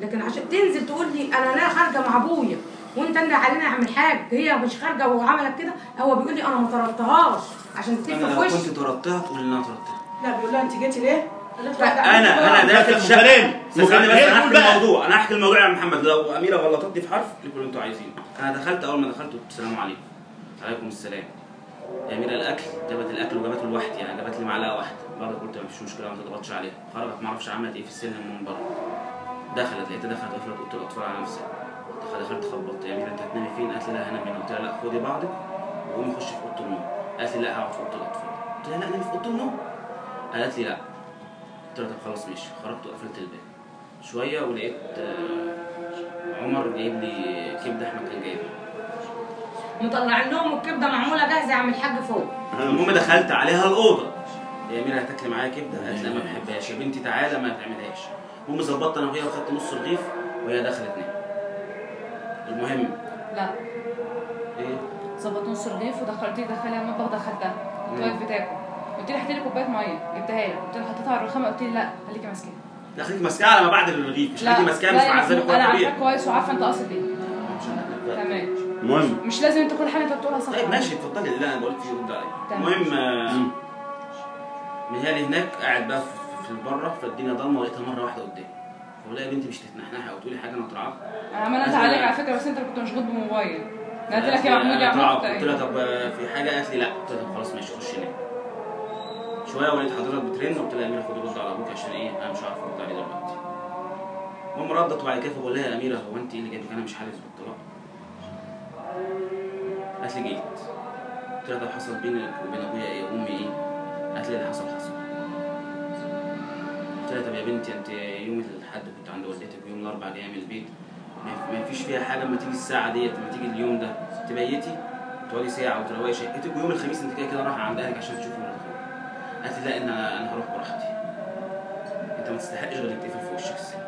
لكن عشان تنزل تقول لي أنا لا خارجة مع أبويا وأنت انت علينا يا عم الحاج هي مش خارجة وعملت كده هو بيقول لي أنا ما طردتهاش عشان تلف أنا في لو وشي. كنت طردتها تقول إن أنا طردتها. لا بيقول لها أنت جيتي ليه؟ أنا أنا داخل. استنى بس. أنا هحكي. الموضوع. أنا هحكي الموضوع يا محمد. لو أميرة غلطتني في حرف اللي أنتوا عايزينه أنا دخلت أول ما دخلت قلت السلام عليكم. عليكم السلام. يا أميرة الأكل. جابت الأكل وجابته لوحدي يعني جابت لي معلقة واحدة. برضه قلت مفيش مشكلة ما تضغطش عليها. خرجت ما أعرفش عملت إيه في السلم من بره. دخلت لقيتها دخلت قفلت اوضه الاطفال على نفسها دخلت خبطت يا اميره انت هتنامي فين؟ قالت لي لا هنام هنا قلت لها لا خدي بعضك وقومي خشي في أوضة النوم. قالت لي لا هقعد في أوضة الأطفال. قلت لها لا نامي في أوضة النوم. قالت لي لا. قلت لها طب خلاص ماشي. خرجت وقفلت الباب. شوية ولقيت آه، عمر جايب لي كبده احمد كان جايبها مطلعين لهم الكبدة معمولة جاهزة يا عم الحاج فوق. المهم دخلت عليها الأوضة. يا اميره هتاكلي معايا كبدة؟ قالت لا ما بحبهاش. يا بنتي تعالى ما تعملهاش. المهم ظبطت أنا وهي وخدت نص رغيف وهي دخلت نام المهم. لا. إيه؟ ظبط نص رغيف ودخلتيه دخلها المطبخ دخلتها. كنت. واقف بتاكل. قلت لي هاتي لي كوباية مية. جبتها لك قلت لها حطيتها على الرخامة. قلت لي لا خليكي ماسكاها. لا خليك ماسكاها على ما بعد الرغيف مش خليكي ماسكاها مش معذبك محمود، ولا أنا عارفاك كويس وعارفة أنت قاصد إيه. تمام. المهم. مش لازم أنت كل حاجة أنت بتقولها صح. طيب ماشي اتفضلي. لا أنا بقول في رد عليا تمام. المهم آه، مم. من هنا لهناك قاعد بقى في- في بره فالدنيا ضلمة ولقيتها مرة واحدة قدامي يا بنتي مش تتنحنحي أو تقولي حاجة أنا طلعت أنا عماله انت عليك على فكرة بس أنت كنت مشغول بموبايل. أنا قلت لك يا محمود يا محمود قلت لها طب آه، في حاجة؟ قالت لي لا. قلت لها طب خلاص ماشي خش نام. شوية ولقيت حضرتك بترن قلت لها يا أميرة خدي رد على أبوك عشان إيه؟ أنا مش عارف أرد عليه دلوقتي. المهم ردت وبعد كده بقول لها يا أميرة هو أنت إيه اللي جابك أنا مش حالف بالطلاق قالت لي جيت. قلت لها طب حصل بينك وبين أبويا إيه؟ وامي إيه؟ بنتي أنت يوم الأحد كنت عند والدتك ويوم الأربعاء جاية من البيت. ما- فيش فيها حاجة اما تيجي الساعة ديت اما تيجي اليوم ده. تبيتي تقعدي ساعة وتروقي شقتك ويوم الخميس أنت كده كده رايحة عند أهلك عشان تشوفي أخوك قالت لي لا إن أنا أنا هروح براحتي. أنت ما تستحقش غير يتقفل في وشك السن